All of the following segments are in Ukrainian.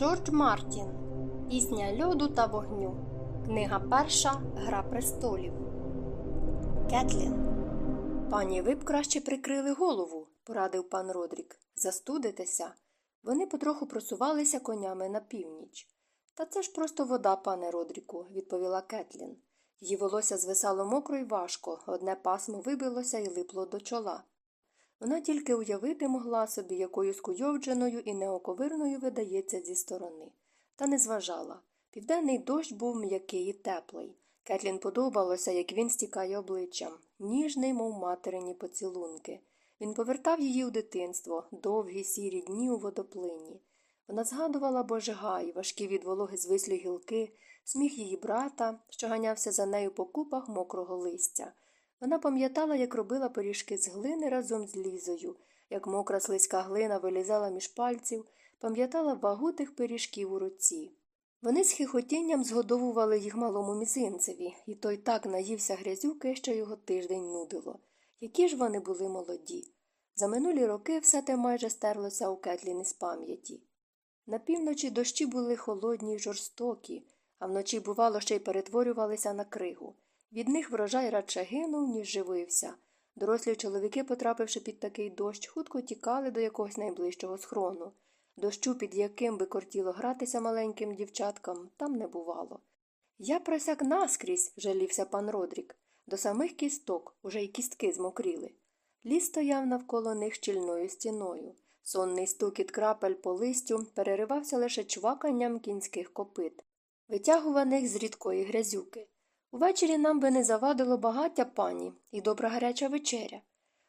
Джордж Мартін Пісня льоду та вогню. Книга перша Гра престолів. Кетлін. Пані ви б краще прикрили голову, порадив пан Родрік. Застудитеся. Вони потроху просувалися конями на північ. Та це ж просто вода, пане Родріку, відповіла Кетлін. Її волосся звисало мокро й важко, одне пасмо вибилося і липло до чола. Вона тільки уявити могла собі, якою скуйовдженою і неоковирною видається зі сторони, та не зважала. Південний дощ був м'який і теплий. Кетлін подобалося, як він стікає обличчям, ніжний, мов материні поцілунки. Він повертав її у дитинство, довгі сірі дні у водоплині. Вона згадувала Божигай, важкі від вологи звислі гілки, сміх її брата, що ганявся за нею по купах мокрого листя. Вона пам'ятала, як робила пиріжки з глини разом з лізою, як мокра слизька глина вилізала між пальців, пам'ятала вагу тих пиріжків у руці. Вони з хихотінням згодовували їх малому мізинцеві, і той так наївся грязюки, що його тиждень нудило. Які ж вони були молоді. За минулі роки все те майже стерлося у Кетлін із пам'яті. На півночі дощі були холодні й жорстокі, а вночі, бувало, ще й перетворювалися на кригу. Від них врожай радше гинув, ніж живився. Дорослі чоловіки, потрапивши під такий дощ, хутко тікали до якогось найближчого схрону. Дощу, під яким би кортіло гратися маленьким дівчаткам, там не бувало. Я просяк наскрізь, жалівся пан Родрік. До самих кісток уже й кістки змокріли. Ліс стояв навколо них щільною стіною. Сонний стукіт крапель по листю переривався лише чваканням кінських копит, витягуваних з рідкої грязюки. Увечері нам би не завадило багаття пані і добра гаряча вечеря.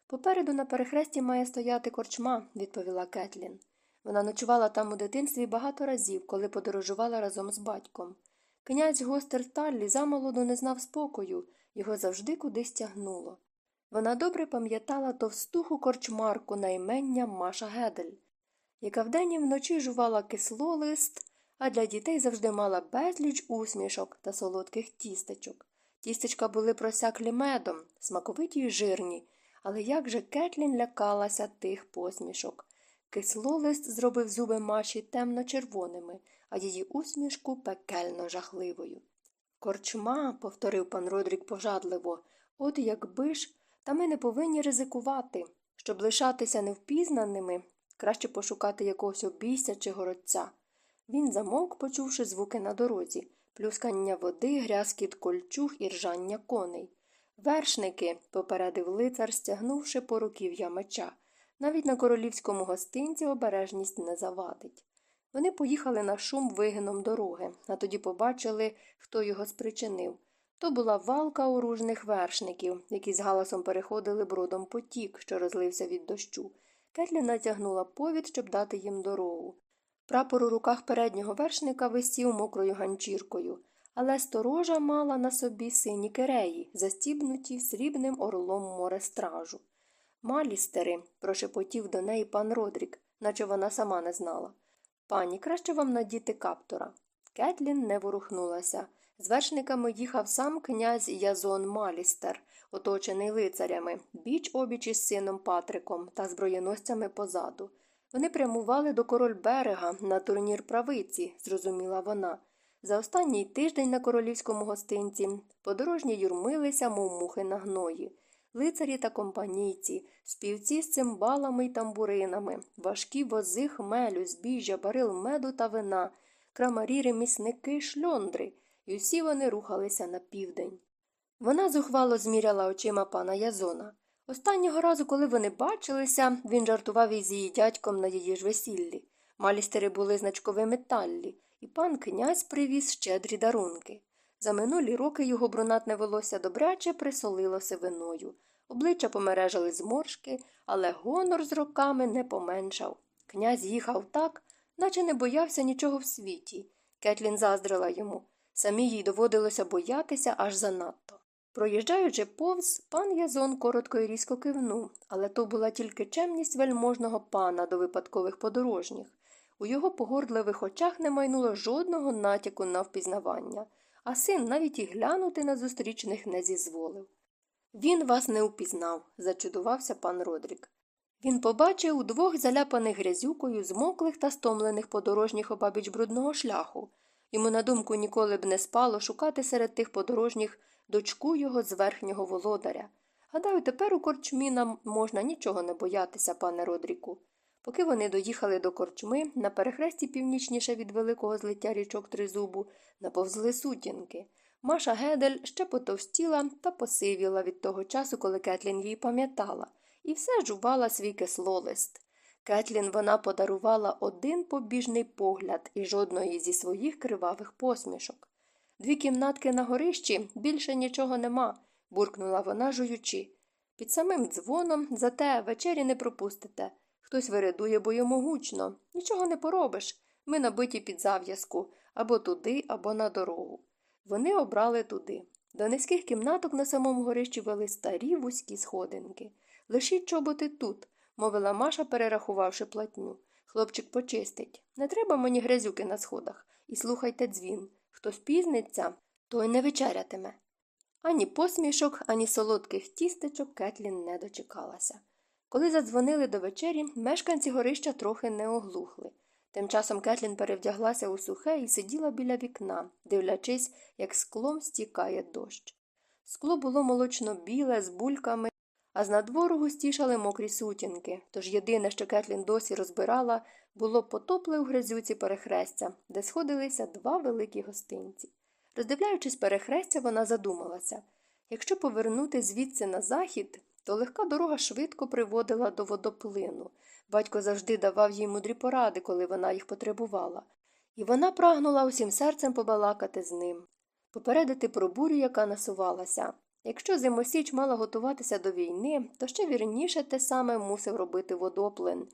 Попереду на перехресті має стояти корчма, відповіла Кетлін. Вона ночувала там у дитинстві багато разів, коли подорожувала разом з батьком. Князь гостер Таллі замолоду не знав спокою, його завжди кудись тягнуло. Вона добре пам'ятала товстуху корчмарку на імення Маша Гедель, яка вдень і вночі жувала кислолист, а для дітей завжди мала безліч усмішок та солодких тістечок. Тістечка були просяклі медом, смаковиті й жирні, але як же Кетлін лякалася тих посмішок. Кислолист зробив зуби маші темно червоними, а її усмішку пекельно жахливою. Корчма, повторив пан Родрік пожадливо, от якби ж, та ми не повинні ризикувати. Щоб лишатися невпізнаними, краще пошукати якогось обійся чи городця. Він замовк, почувши звуки на дорозі, плюскання води, грязкіт кольчуг і ржання коней. Вершники, попередив лицар, стягнувши по руків'я меча. Навіть на королівському гостинці обережність не завадить. Вони поїхали на шум вигином дороги, а тоді побачили, хто його спричинив. То була валка оружних вершників, які з галасом переходили бродом потік, що розлився від дощу. Кетлі натягнула повід, щоб дати їм дорогу. Прапор у руках переднього вершника висів мокрою ганчіркою, але сторожа мала на собі сині киреї, застібнуті срібним орлом морестражу. Малістери, прошепотів до неї пан Родрік, наче вона сама не знала. Пані, краще вам надіти каптора. Кетлін не ворухнулася. З вершниками їхав сам князь Язон Малістер, оточений лицарями, біч обіч із сином Патриком та зброєносцями позаду. Вони прямували до король берега на турнір правиці, зрозуміла вона. За останній тиждень на королівському гостинці подорожні юрмилися, мов мухи на гної. Лицарі та компанійці, співці з цимбалами й тамбуринами, важкі вози хмелю, збіжжя, барил меду та вина, крамарі, ремісники, шльондри, і усі вони рухалися на південь. Вона зухвало зміряла очима пана Язона. Останнього разу, коли вони бачилися, він жартував із її дядьком на її ж весіллі. Малістери були значковими таллі, і пан князь привіз щедрі дарунки. За минулі роки його брунатне волосся добряче присолилося виною. Обличчя помережали зморшки, але гонор з роками не поменшав. Князь їхав так, наче не боявся нічого в світі. Кетлін заздрила йому. Самі їй доводилося боятися аж занадто. Проїжджаючи повз, пан Язон коротко і різко кивнув, але то була тільки чемність вельможного пана до випадкових подорожніх. У його погордливих очах не майнуло жодного натяку на впізнавання, а син навіть і глянути на зустрічних не зізволив. Він вас не упізнав, зачудувався пан Родрік. Він побачив двох заляпаних грязюкою, змоклих та стомлених подорожніх обабіч брудного шляху. Йому на думку ніколи б не спало шукати серед тих подорожніх дочку його з верхнього володаря. Гадаю, тепер у корчмі нам можна нічого не боятися, пане Родріку. Поки вони доїхали до корчми, на перехресті північніше від великого злиття річок Тризубу наповзли сутінки. Маша Гедель ще потовстіла та посивіла від того часу, коли Кетлін її пам'ятала, і все жувала свій кислолист. Кетлін вона подарувала один побіжний погляд і жодної зі своїх кривавих посмішок. Дві кімнатки на горищі більше нічого нема, буркнула вона, жуючи. Під самим дзвоном, зате вечері не пропустите. Хтось виридує, бо йому гучно. Нічого не поробиш. Ми набиті під зав'язку або туди, або на дорогу. Вони обрали туди. До низьких кімнаток на самому горищі вели старі вузькі сходинки. Лишіть чоботи тут, мовила Маша, перерахувавши платню. Хлопчик почистить. Не треба мені грязюки на сходах. І слухайте дзвін. Хто спізниться, той не вечерятиме. Ані посмішок, ані солодких тістечок Кетлін не дочекалася. Коли задзвонили до вечері, мешканці горища трохи не оглухли. Тим часом Кетлін перевдяглася у сухе і сиділа біля вікна, дивлячись, як склом стікає дощ. Скло було молочно біле, з бульками, а з надвору густішали мокрі сутінки, тож єдине, що Кетлін досі розбирала, було потопле у грязюці перехрестя, де сходилися два великі гостинці. Роздивляючись перехрестя, вона задумалася якщо повернути звідси на захід, то легка дорога швидко приводила до водоплину. Батько завжди давав їй мудрі поради, коли вона їх потребувала, і вона прагнула усім серцем побалакати з ним, попередити про бурю, яка насувалася. Якщо зимосіч мала готуватися до війни, то ще вірніше те саме мусив робити водоплин.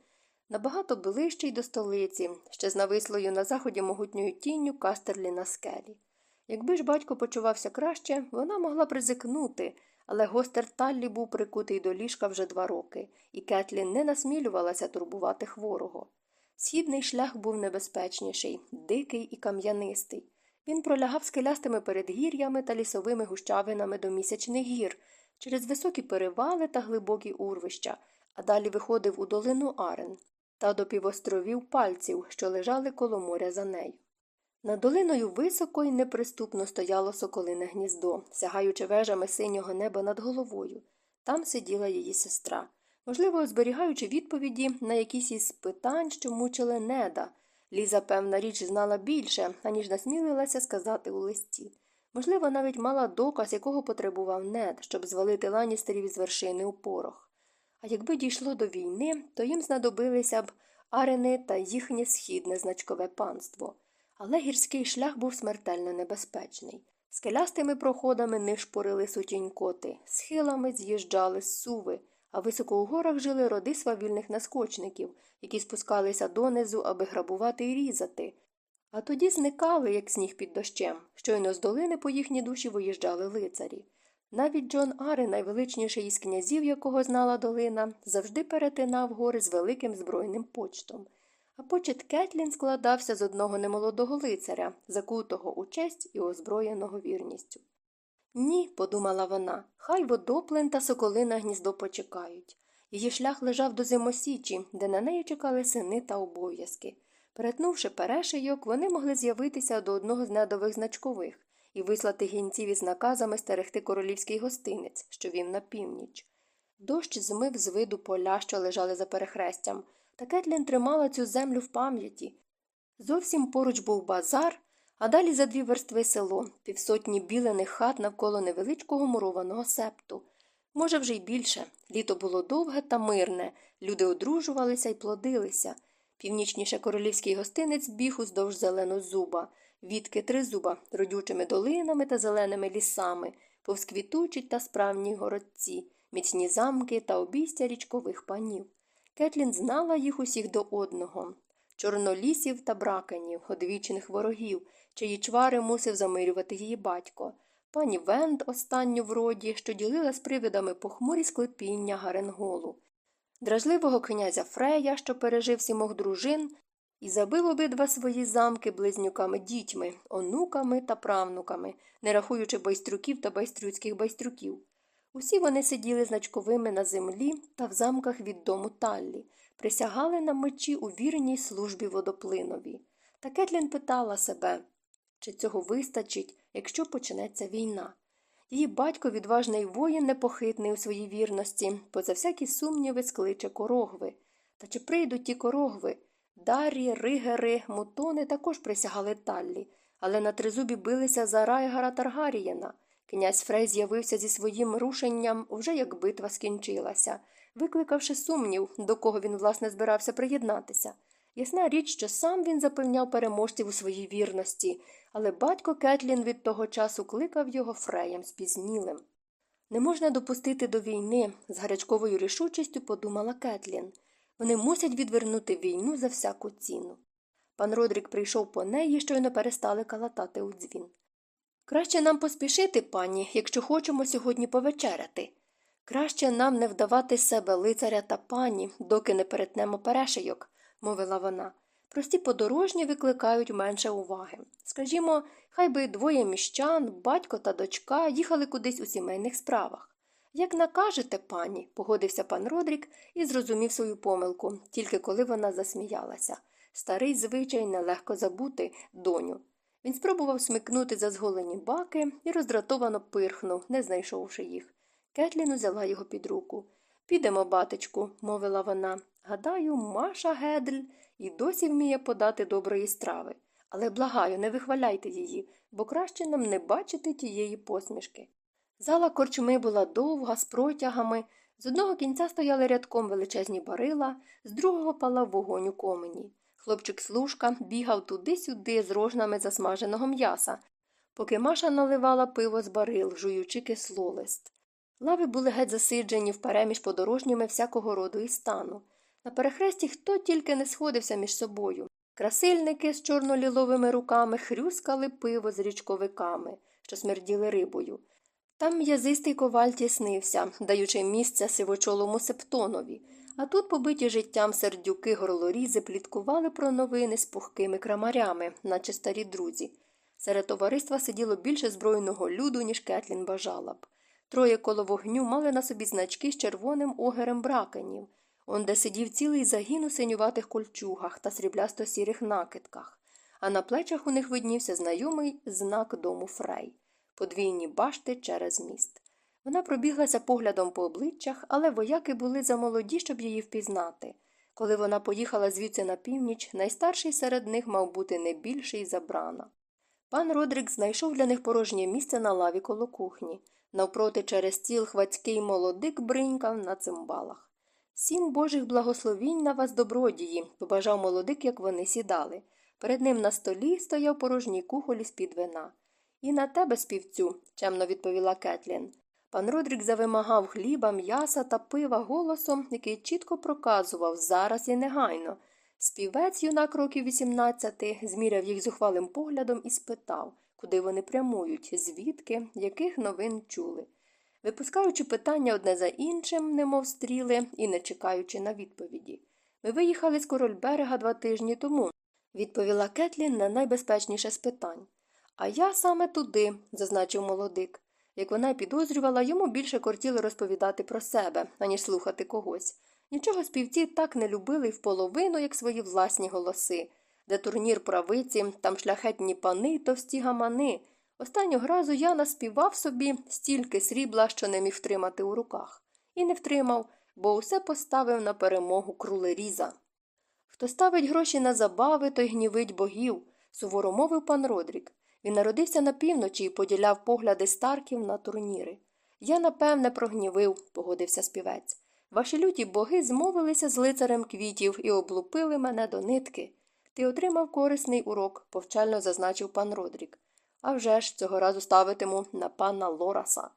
Набагато ближчий до столиці, ще з навислою на заході могутньою тінню кастерлі на скелі. Якби ж батько почувався краще, вона могла б ризикнути, але гостер Таллі був прикутий до ліжка вже два роки, і Кетлін не насмілювалася турбувати хворого. Східний шлях був небезпечніший, дикий і кам'янистий. Він пролягав скелястими передгір'ями та лісовими гущавинами до місячних гір, через високі перевали та глибокі урвища, а далі виходив у долину Арен та до півостровів пальців, що лежали коло моря за нею. Над долиною високо й неприступно стояло соколине гніздо, сягаючи вежами синього неба над головою. Там сиділа її сестра, можливо, зберігаючи відповіді на якісь із питань, що мучили неда. Ліза, певна річ, знала більше, аніж насмілилася сказати у листі. Можливо, навіть мала доказ, якого потребував нед, щоб звалити ланістерів з вершини у порох. А якби дійшло до війни, то їм знадобилися б арени та їхнє східне значкове панство. Але гірський шлях був смертельно небезпечний. Скелястими проходами нишпорили сутінькоти, схилами з'їжджали суви, а високо у горах жили роди свавільних наскочників, які спускалися донизу, аби грабувати і різати, а тоді зникали, як сніг під дощем. Щойно з долини по їхні душі виїжджали лицарі. Навіть Джон Ари, найвеличніший із князів, якого знала долина, завжди перетинав гори з великим збройним почтом. А почет Кетлін складався з одного немолодого лицаря, закутого у честь і озброєного вірністю. Ні, подумала вона, хай водоплен та соколина гніздо почекають. Її шлях лежав до зимосічі, де на неї чекали сини та обов'язки. Перетнувши перешийок, вони могли з'явитися до одного з недових значкових і вислати гінців із наказами стерегти королівський гостинець, що вів на північ. Дощ змив з виду поля, що лежали за перехрестям, та Кетлін тримала цю землю в пам'яті. Зовсім поруч був базар, а далі за дві верстви село, півсотні білених хат навколо невеличкого мурованого септу. Може, вже й більше. Літо було довге та мирне, люди одружувалися й плодилися. Північніше королівський гостинець біг уздовж зуба, відки тризуба, родючими долинами та зеленими лісами, повсквітучі та справні городці, міцні замки та обійстя річкових панів. Кетлін знала їх усіх до одного чорнолісів та браканів, одвічених ворогів, чиї чвари мусив замирювати її батько, пані Венд, останню в роді, що ділила з привидами похмурі склепіння Гаренголу, дражливого князя Фрея, що пережив сімох дружин, і забив обидва свої замки близнюками дітьми, онуками та правнуками, не рахуючи байстрюків та байстрюцьких байстрюків. Усі вони сиділи значковими на землі та в замках від дому Таллі, присягали на мечі у вірній службі водоплинові. Та Кетлін питала себе, чи цього вистачить, якщо почнеться війна. Її батько, відважний воїн, непохитний у своїй вірності, поза всякі сумніви скличе корогви. Та чи прийдуть ті корогви? Дарі, ригери, мутони також присягали Таллі, але на тризубі билися за Райгара Таргарієна. Князь Фрей з'явився зі своїм рушенням вже як битва скінчилася, викликавши сумнів, до кого він, власне, збирався приєднатися. Ясна річ, що сам він запевняв переможців у своїй вірності, але батько Кетлін від того часу кликав його Фреєм спізнілим. Не можна допустити до війни, з гарячковою рішучістю подумала Кетлін. Вони мусять відвернути війну за всяку ціну. Пан Родрік прийшов по неї, щойно перестали калатати у дзвін. Краще нам поспішити, пані, якщо хочемо сьогодні повечеряти. Краще нам не вдавати себе лицаря та пані, доки не перетнемо перешийок, мовила вона. Прості подорожні викликають менше уваги. Скажімо, хай би двоє міщан, батько та дочка їхали кудись у сімейних справах. Як накажете, пані, погодився пан Родрік і зрозумів свою помилку, тільки коли вона засміялася. Старий звичай нелегко забути, доню. Він спробував смикнути за зголені баки і роздратовано пирхнув, не знайшовши їх. Кетлін узяла його під руку. Підемо, батечку, мовила вона. Гадаю, Маша Гедль і досі вміє подати доброї страви. Але благаю, не вихваляйте її, бо краще нам не бачити тієї посмішки. Зала корчми була довга, з протягами. З одного кінця стояли рядком величезні барила, з другого палав вогонь у комені. Хлопчик служка бігав туди-сюди з рожнами засмаженого м'яса, поки Маша наливала пиво з барил, жуючи кислолист. Лави були геть засиджені впереміж подорожніми всякого роду і стану. На перехресті хто тільки не сходився між собою. Красильники з чорноліловими руками хрюскали пиво з річковиками, що смерділи рибою. Там м'язистий коваль тіснився, даючи місце сивочолому септонові, а тут побиті життям сердюки горлорізи пліткували про новини з пухкими крамарями, наче старі друзі. Серед товариства сиділо більше збройного люду, ніж Кетлін бажала б. Троє коло вогню мали на собі значки з червоним огерем бракенів, онде сидів цілий загін у синюватих кольчугах та сріблясто сірих накидках, а на плечах у них виднівся знайомий знак дому Фрей подвійні башти через міст. Вона пробіглася поглядом по обличчях, але вояки були замолоді, щоб її впізнати. Коли вона поїхала звідси на північ, найстарший серед них мав бути не більший за брана. Пан Родрик знайшов для них порожнє місце на лаві коло кухні. Навпроти через стіл хвацький молодик бринькав на цимбалах. Сім божих благословінь на вас, добродії, побажав молодик, як вони сідали. Перед ним на столі стояв порожній кухоль із під вина. І на тебе, співцю, чемно відповіла Кетлін. Пан Родрік завимагав хліба, м'яса та пива голосом, який чітко проказував зараз і негайно. Співець, юнак років 18, зміряв їх зухвалим поглядом і спитав, куди вони прямують, звідки, яких новин чули. Випускаючи питання одне за іншим, немов стріли, і не чекаючи на відповіді. Ми виїхали з корольберега два тижні тому, відповіла Кетлін на найбезпечніше з питань. А я саме туди, зазначив молодик. Як вона й підозрювала, йому більше кортіло розповідати про себе, аніж слухати когось. Нічого співці так не любили в половину, як свої власні голоси, де турнір правиці, там шляхетні пани й товсті гамани. Останнього разу я наспівав собі стільки срібла, що не міг втримати у руках. І не втримав, бо усе поставив на перемогу крулеріза. Хто ставить гроші на забави, той гнівить богів, суворо мовив пан Родрік. Він народився на півночі і поділяв погляди старків на турніри. Я, напевне, прогнівив, погодився співець. Ваші люті боги змовилися з лицарем квітів і облупили мене до нитки. Ти отримав корисний урок, повчально зазначив пан Родрік. «А вже ж, цього разу ставитиму на пана Лораса.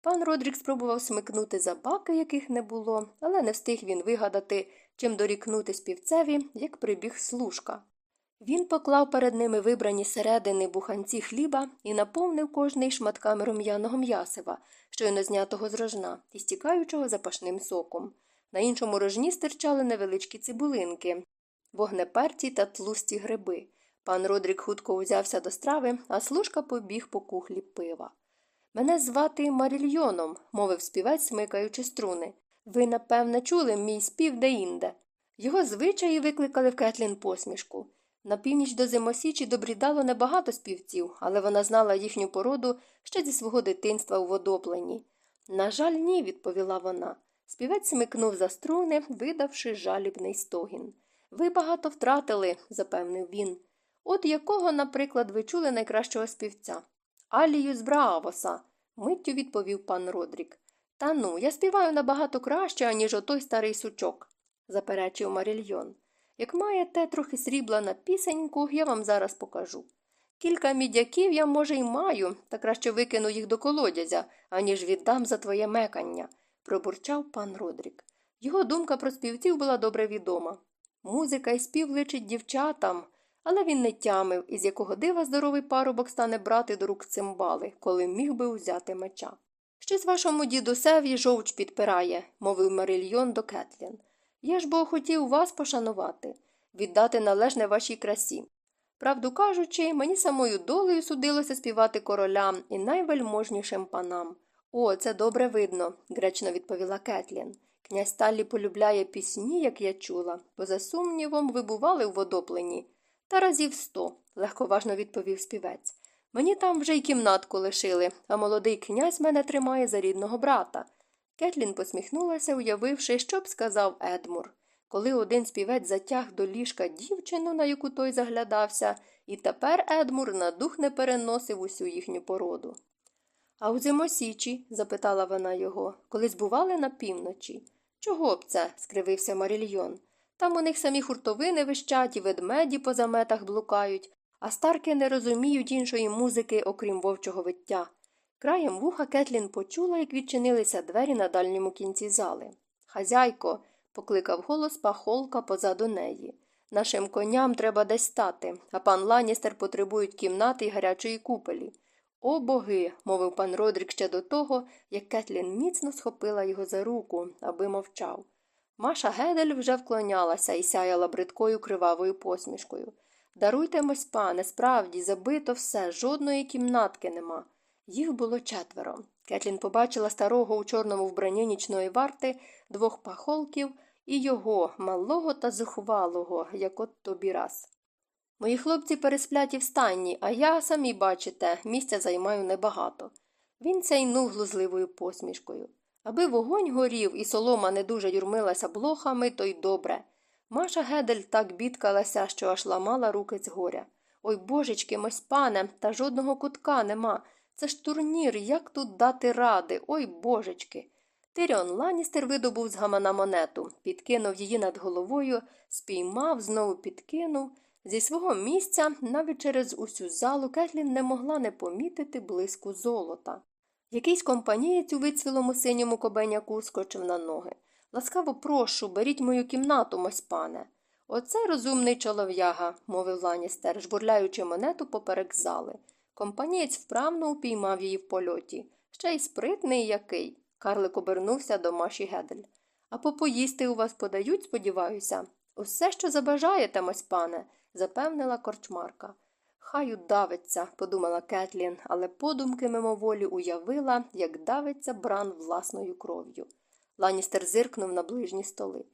Пан Родрік спробував смикнути за баки, яких не було, але не встиг він вигадати, чим дорікнути співцеві, як прибіг служка. Він поклав перед ними вибрані середини буханці хліба і наповнив кожний шматками рум'яного м'ясива, щойно знятого з рожна і стікаючого запашним соком. На іншому рожні стирчали невеличкі цибулинки, вогнеперці та тлусті гриби. Пан Родрік хутко узявся до страви, а служка побіг по кухлі пива. Мене звати Марільйоном, мовив співець, смикаючи струни. Ви, напевне, чули мій спів де-інде. Його звичаї викликали в Кетлін посмішку. На північ до зимосічі добрідало небагато співців, але вона знала їхню породу ще зі свого дитинства у водоплені. На жаль, ні, відповіла вона. Співець смикнув за струни, видавши жалібний стогін. Ви багато втратили, запевнив він. От якого, наприклад, ви чули найкращого співця? Алію з Браавоса, миттю відповів пан Родрік. Та ну, я співаю набагато краще, аніж отой старий сучок, заперечив Марільйон. Як маєте трохи срібла на пісеньку, я вам зараз покажу. Кілька мідяків я, може, й маю, та краще викину їх до колодязя, аніж віддам за твоє мекання, пробурчав пан Родрік. Його думка про співців була добре відома. Музика і спів личить дівчатам, але він не тямив, із якого дива здоровий парубок стане брати до рук цимбали, коли міг би узяти меча. Щось вашому дідусеві жовч підпирає, мовив Марильйон до Кетлін. Я ж бо хотів вас пошанувати, віддати належне вашій красі. Правду кажучи, мені самою долею судилося співати королям і найвельможнішим панам. О, це добре видно, гречно відповіла Кетлін. Князь Таллі полюбляє пісні, як я чула, бо за сумнівом ви бували в водоплені. Та разів сто, легковажно відповів співець. Мені там вже й кімнатку лишили, а молодий князь мене тримає за рідного брата. Кетлін посміхнулася, уявивши, що б сказав Едмур, коли один співець затяг до ліжка дівчину, на яку той заглядався, і тепер Едмур на дух не переносив усю їхню породу. А у зимосічі? запитала вона його, колись бували на півночі. Чого б це? скривився Марільйон. Там у них самі хуртовини вищать і ведмеді по заметах блукають, а старки не розуміють іншої музики, окрім вовчого виття. Краєм вуха Кетлін почула, як відчинилися двері на дальньому кінці зали. Хазяйко, покликав голос пахолка позаду неї. Нашим коням треба десь стати, а пан Ланістер потребують кімнати й гарячої купелі. О боги, мовив пан Родрік ще до того, як Кетлін міцно схопила його за руку, аби мовчав. Маша Гедель вже вклонялася і сяяла бридкою кривавою посмішкою. Даруйте мось, пане, справді, забито все, жодної кімнатки нема. Їх було четверо. Кетлін побачила старого у чорному вбранні нічної варти, двох пахолків і його, малого та зухвалого, як от тобі раз. Мої хлопці переспляті в станні, а я, самі бачите, місця займаю небагато. Він цейнув глузливою посмішкою. Аби вогонь горів і солома не дуже юрмилася блохами, то й добре. Маша Гедель так бідкалася, що аж ламала руки з горя. Ой божечки, мось пане, та жодного кутка нема. Це ж турнір, як тут дати ради, ой божечки. Тиріон Ланістер видобув з гамана монету, підкинув її над головою, спіймав, знову підкинув. Зі свого місця, навіть через усю залу, Кетлін не могла не помітити блиску золота. Якийсь компанієць у вицвілому синьому кобеняку скочив на ноги. Ласкаво прошу, беріть мою кімнату, мось пане. Оце розумний чолов'яга, мовив Ланістер, жбурляючи монету поперек зали. Компанієць вправно упіймав її в польоті. Ще й спритний який. Карлик обернувся до Маші Гедель. А попоїсти у вас подають, сподіваюся. Усе, що забажаєте, мось пане, запевнила корчмарка. Хай удавиться, подумала Кетлін, але подумки мимоволі уявила, як давиться бран власною кров'ю. Ланістер зиркнув на ближні столи.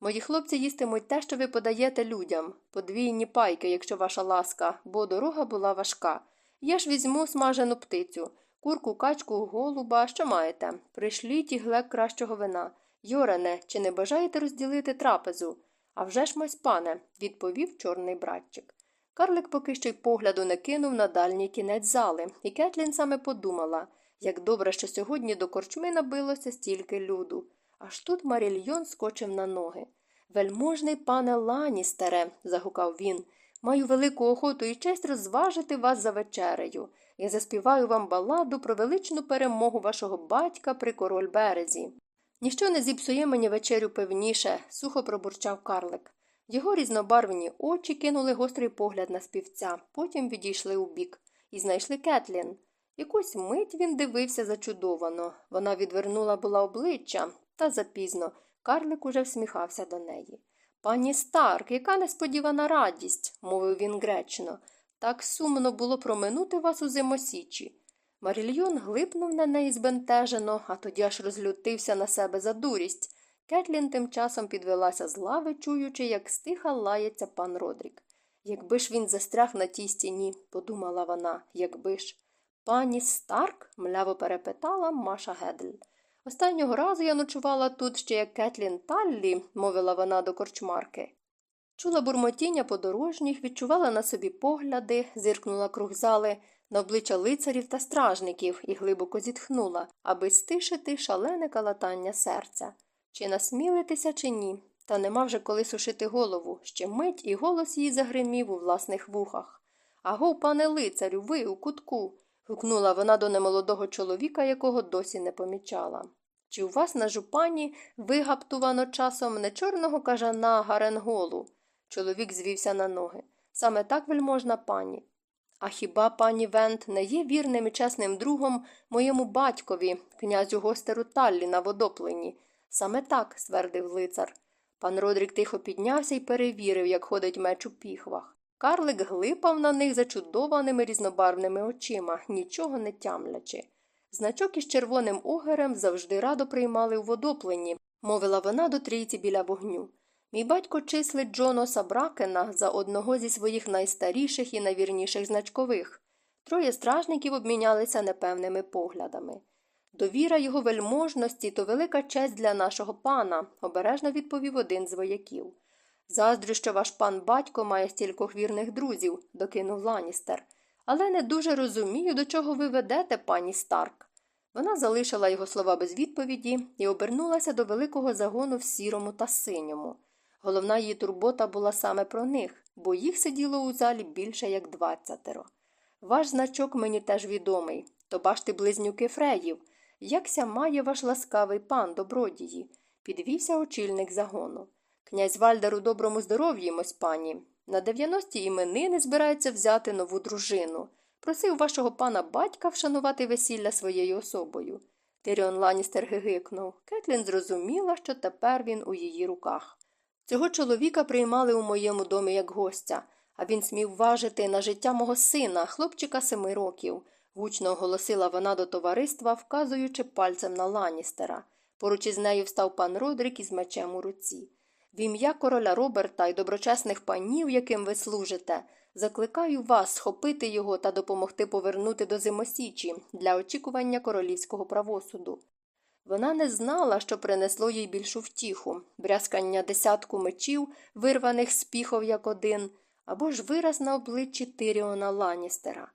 Мої хлопці їстимуть те, що ви подаєте людям, подвійні пайки, якщо ваша ласка, бо дорога була важка. Я ж візьму смажену птицю, курку, качку, голуба, що маєте. Пришліть і глек кращого вина. Йорене, чи не бажаєте розділити трапезу? «А вже ж, мось пане, відповів чорний братчик. Карлик поки що й погляду не кинув на дальній кінець зали, і Кетлін саме подумала, як добре, що сьогодні до корчми набилося стільки люду. Аж тут Марільйон скочив на ноги. Вельможний пане Ланістере, загукав він, маю велику охоту і честь розважити вас за вечерею. Я заспіваю вам баладу про величну перемогу вашого батька при король березі. Ніщо не зіпсує мені вечерю певніше, сухо пробурчав карлик. Його різнобарвні очі кинули гострий погляд на співця, потім відійшли у бік і знайшли Кетлін. Якусь мить він дивився зачудовано. Вона відвернула була обличчя, та запізно карлик уже всміхався до неї. Пані Старк, яка несподівана радість, мовив він гречно. Так сумно було проминути вас у зимосічі. Марільйон глипнув на неї збентежено, а тоді аж розлютився на себе за дурість. Кетлін тим часом підвелася з лави, чуючи, як стиха лається пан Родрік. Якби ж він застряг на тій стіні, подумала вона, якби ж. Пані Старк? мляво перепитала Маша Гедль. Останнього разу я ночувала тут ще як Кетлін Таллі, мовила вона до корчмарки. Чула бурмотіння подорожніх, відчувала на собі погляди, зиркнула круг зали на обличчя лицарів та стражників і глибоко зітхнула, аби стишити шалене калатання серця. Чи насмілитися, чи ні? Та нема вже коли сушити голову, ще мить і голос її загримів у власних вухах. Агов, пане лицарю, ви у кутку. Гукнула вона до немолодого чоловіка, якого досі не помічала. Чи у вас на жупані вигаптувано часом не чорного кажана гаренголу? Чоловік звівся на ноги. Саме так вельможна пані. А хіба пані Вент не є вірним і чесним другом моєму батькові, князю гостеру Таллі на водоплені? Саме так, ствердив лицар. Пан Родрік тихо піднявся і перевірив, як ходить меч у піхвах. Карлик глипав на них зачудованими різнобарвними очима, нічого не тямлячи. Значок із червоним огерем завжди радо приймали у водоплені, мовила вона до трійці біля вогню. Мій батько числить Джоноса Бракена за одного зі своїх найстаріших і найвірніших значкових. Троє стражників обмінялися непевними поглядами. Довіра його вельможності то велика честь для нашого пана, обережно відповів один з вояків. Заздрю, що ваш пан батько має стількох вірних друзів, докинув Ланістер. Але не дуже розумію, до чого ви ведете, пані Старк. Вона залишила його слова без відповіді і обернулася до великого загону в сірому та синьому. Головна її турбота була саме про них, бо їх сиділо у залі більше як двадцятеро. Ваш значок мені теж відомий то башти близнюки Фреїв. Якся має ваш ласкавий пан добродії, підвівся очільник загону. Князь Вальдар у доброму здоров'ї, мось пані. На дев'яності іменини збирається взяти нову дружину. Просив вашого пана батька вшанувати весілля своєю особою. Тиріон Ланістер гигикнув. Кетлін зрозуміла, що тепер він у її руках. Цього чоловіка приймали у моєму домі як гостя, а він смів важити на життя мого сина, хлопчика семи років, гучно оголосила вона до товариства, вказуючи пальцем на Ланістера. Поруч із нею встав пан Родрик із мечем у руці. В ім'я короля Роберта і доброчесних панів, яким ви служите, закликаю вас схопити його та допомогти повернути до зимосічі для очікування королівського правосуду. Вона не знала, що принесло їй більшу втіху брязкання десятку мечів, вирваних з піхов як один, або ж вираз на обличчі Тиріона Ланістера.